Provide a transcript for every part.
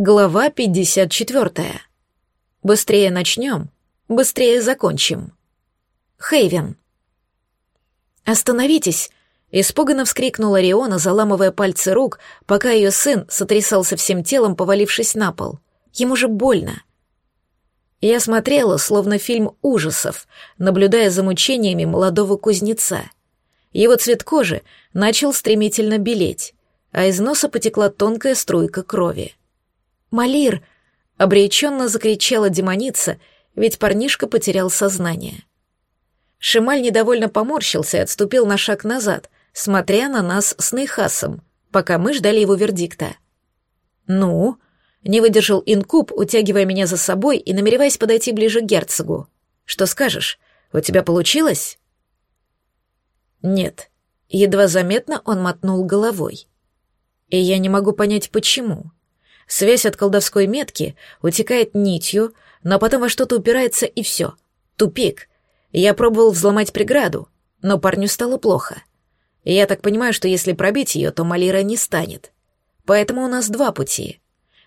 Глава 54. Быстрее начнем, быстрее закончим. Хейвен. «Остановитесь!» — испуганно вскрикнула Риона, заламывая пальцы рук, пока ее сын сотрясался всем телом, повалившись на пол. Ему же больно. Я смотрела, словно фильм ужасов, наблюдая за мучениями молодого кузнеца. Его цвет кожи начал стремительно белеть, а из носа потекла тонкая струйка крови. «Малир!» — обреченно закричала демоница, ведь парнишка потерял сознание. Шималь недовольно поморщился и отступил на шаг назад, смотря на нас с Нейхасом, пока мы ждали его вердикта. «Ну?» — не выдержал инкуб, утягивая меня за собой и намереваясь подойти ближе к герцогу. «Что скажешь? У тебя получилось?» «Нет». Едва заметно он мотнул головой. И я не могу понять, почему. Связь от колдовской метки утекает нитью, но потом во что-то упирается и все. Тупик. Я пробовал взломать преграду, но парню стало плохо. я так понимаю, что если пробить ее, то Малира не станет. Поэтому у нас два пути.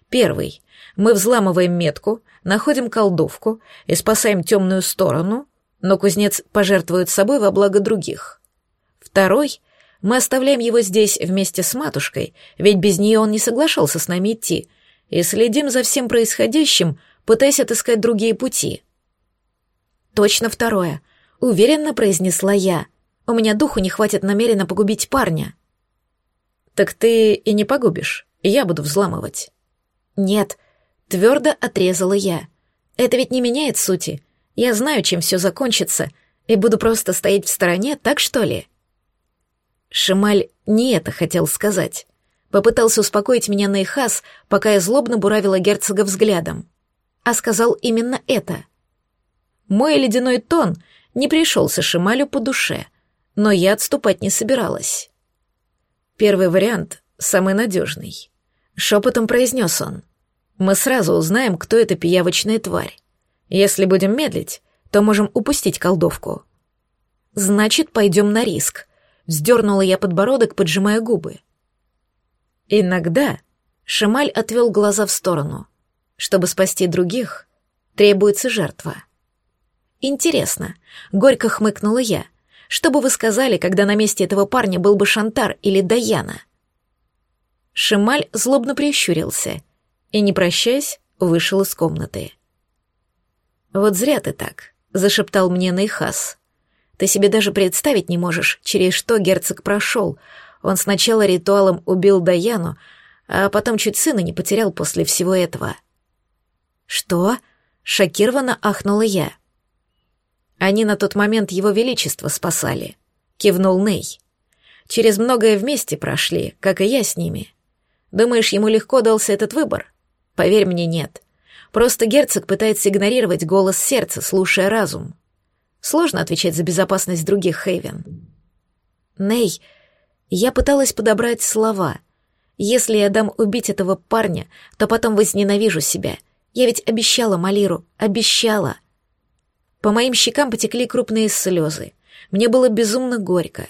Первый. Мы взламываем метку, находим колдовку и спасаем темную сторону, но кузнец пожертвует собой во благо других. Второй — мы оставляем его здесь вместе с матушкой, ведь без нее он не соглашался с нами идти, и следим за всем происходящим, пытаясь отыскать другие пути. Точно второе. Уверенно произнесла я. У меня духу не хватит намеренно погубить парня. Так ты и не погубишь, я буду взламывать. Нет, твердо отрезала я. Это ведь не меняет сути. Я знаю, чем все закончится, и буду просто стоять в стороне, так что ли? Шималь не это хотел сказать. Попытался успокоить меня Нейхас, пока я злобно буравила герцога взглядом. А сказал именно это. Мой ледяной тон не пришелся Шималю по душе, но я отступать не собиралась. Первый вариант самый надежный. Шепотом произнес он. Мы сразу узнаем, кто эта пиявочная тварь. Если будем медлить, то можем упустить колдовку. Значит, пойдем на риск, Вздернула я подбородок, поджимая губы. Иногда Шамаль отвел глаза в сторону. Чтобы спасти других, требуется жертва. Интересно, горько хмыкнула я. Что бы вы сказали, когда на месте этого парня был бы Шантар или Даяна? Шималь злобно прищурился и, не прощаясь, вышел из комнаты. «Вот зря ты так», — зашептал мне Нейхас. Ты себе даже представить не можешь, через что герцог прошел. Он сначала ритуалом убил Даяну, а потом чуть сына не потерял после всего этого. Что? Шокированно ахнула я. Они на тот момент его величество спасали, кивнул Ней. Через многое вместе прошли, как и я с ними. Думаешь, ему легко дался этот выбор? Поверь мне, нет. Просто герцог пытается игнорировать голос сердца, слушая разум. Сложно отвечать за безопасность других, Хейвен. Ней, я пыталась подобрать слова. Если я дам убить этого парня, то потом возненавижу себя. Я ведь обещала Малиру, обещала. По моим щекам потекли крупные слезы. Мне было безумно горько.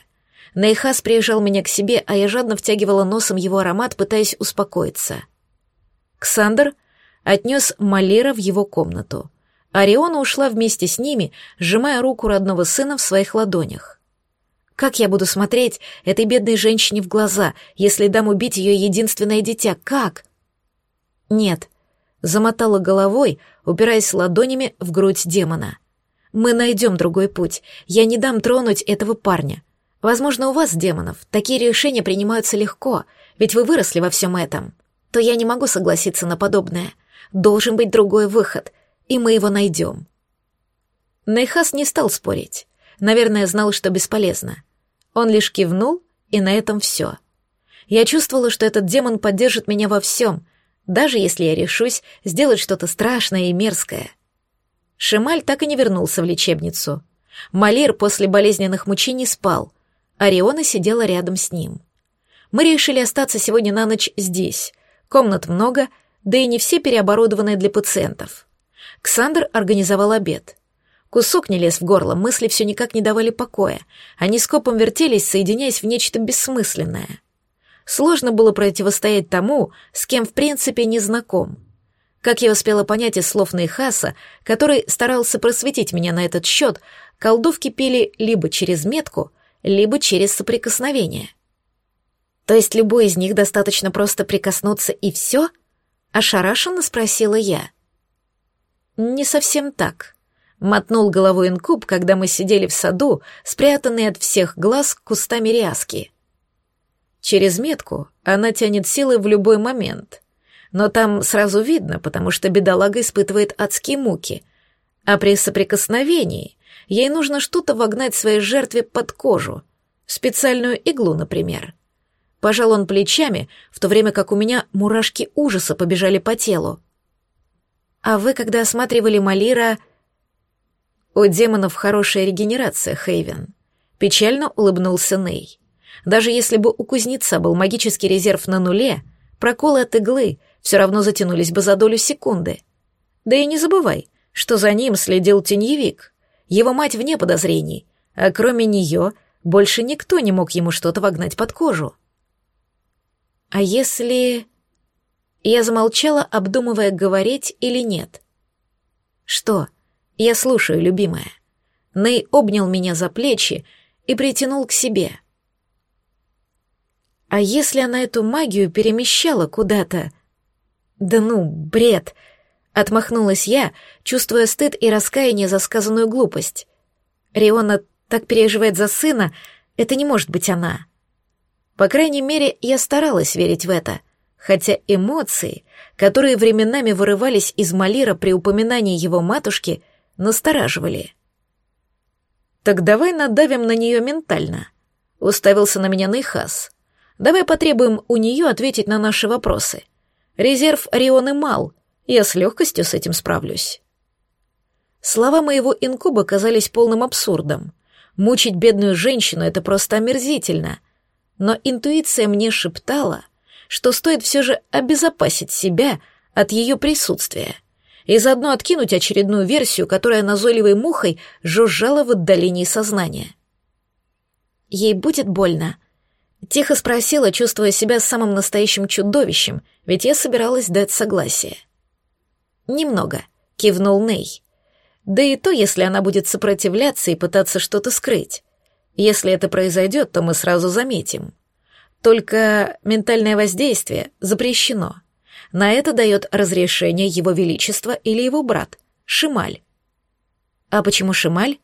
Нейхас приезжал меня к себе, а я жадно втягивала носом его аромат, пытаясь успокоиться. Ксандр отнес Малира в его комнату. Ариона ушла вместе с ними, сжимая руку родного сына в своих ладонях. Как я буду смотреть этой бедной женщине в глаза, если дам убить ее единственное дитя? Как? Нет. Замотала головой, упираясь ладонями в грудь демона. Мы найдем другой путь. Я не дам тронуть этого парня. Возможно, у вас, демонов, такие решения принимаются легко, ведь вы выросли во всем этом. То я не могу согласиться на подобное. Должен быть другой выход — и мы его найдем. Нейхас не стал спорить. Наверное, знал, что бесполезно. Он лишь кивнул, и на этом все. Я чувствовала, что этот демон поддержит меня во всем, даже если я решусь сделать что-то страшное и мерзкое. Шемаль так и не вернулся в лечебницу. Малир после болезненных мучений спал. Ориона сидела рядом с ним. Мы решили остаться сегодня на ночь здесь. Комнат много, да и не все переоборудованы для пациентов. Ксандр организовал обед. Кусок не лез в горло, мысли все никак не давали покоя. Они скопом вертелись, соединяясь в нечто бессмысленное. сложно было противостоять тому, с кем в принципе не знаком. Как я успела понять из слов Нейхаса, который старался просветить меня на этот счет, колдовки пели либо через метку, либо через соприкосновение. То есть любой из них достаточно просто прикоснуться и все? Ошарашенно спросила я. Не совсем так. Мотнул головой инкуб, когда мы сидели в саду, спрятанные от всех глаз кустами ряски. Через метку она тянет силы в любой момент. Но там сразу видно, потому что бедолага испытывает адские муки. А при соприкосновении ей нужно что-то вогнать своей жертве под кожу. Специальную иглу, например. Пожал он плечами, в то время как у меня мурашки ужаса побежали по телу. «А вы, когда осматривали Малира...» «У демонов хорошая регенерация, Хейвен», — печально улыбнулся Ней. Даже если бы у кузнеца был магический резерв на нуле, проколы от иглы все равно затянулись бы за долю секунды. Да и не забывай, что за ним следил теньевик. Его мать вне подозрений, а кроме нее больше никто не мог ему что-то вогнать под кожу. А если... Я замолчала, обдумывая, говорить или нет. Что? Я слушаю, любимая. Ней обнял меня за плечи и притянул к себе — а если она эту магию перемещала куда-то? Да ну, бред! Отмахнулась я, чувствуя стыд и раскаяние за сказанную глупость. Риона так переживает за сына, это не может быть она. По крайней мере, я старалась верить в это, хотя эмоции, которые временами вырывались из Малира при упоминании его матушки, настораживали. «Так давай надавим на нее ментально», — уставился на меня Нейхас. Давай потребуем у нее ответить на наши вопросы. Резерв Рионы мал, я с легкостью с этим справлюсь. Слова моего инкуба казались полным абсурдом. Мучить бедную женщину — это просто омерзительно. Но интуиция мне шептала, что стоит все же обезопасить себя от ее присутствия и заодно откинуть очередную версию, которая назойливой мухой жужжала в отдалении сознания. Ей будет больно, Тихо спросила, чувствуя себя самым настоящим чудовищем, ведь я собиралась дать согласие. «Немного», — кивнул Ней. «Да и то, если она будет сопротивляться и пытаться что-то скрыть. Если это произойдет, то мы сразу заметим. Только ментальное воздействие запрещено. На это дает разрешение его величество или его брат, Шималь». «А почему Шималь?»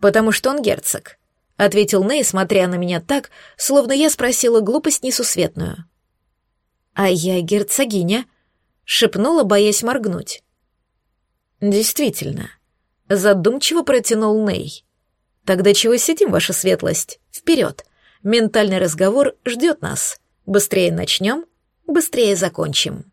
«Потому что он герцог», — ответил Ней, смотря на меня так, словно я спросила глупость несусветную. «А я герцогиня», — шепнула, боясь моргнуть. «Действительно», — задумчиво протянул Ней. «Тогда чего сидим, ваша светлость? Вперед! Ментальный разговор ждет нас. Быстрее начнем, быстрее закончим».